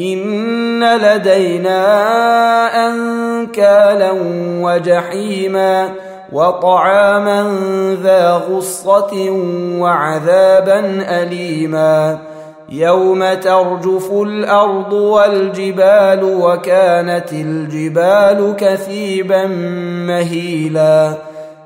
ان لدينا انكالا وجحيما وطعاما ذا غصه وعذابا اليما يوم ترجف الأرض والجبال وكانت الجبال كثيبا مهيلا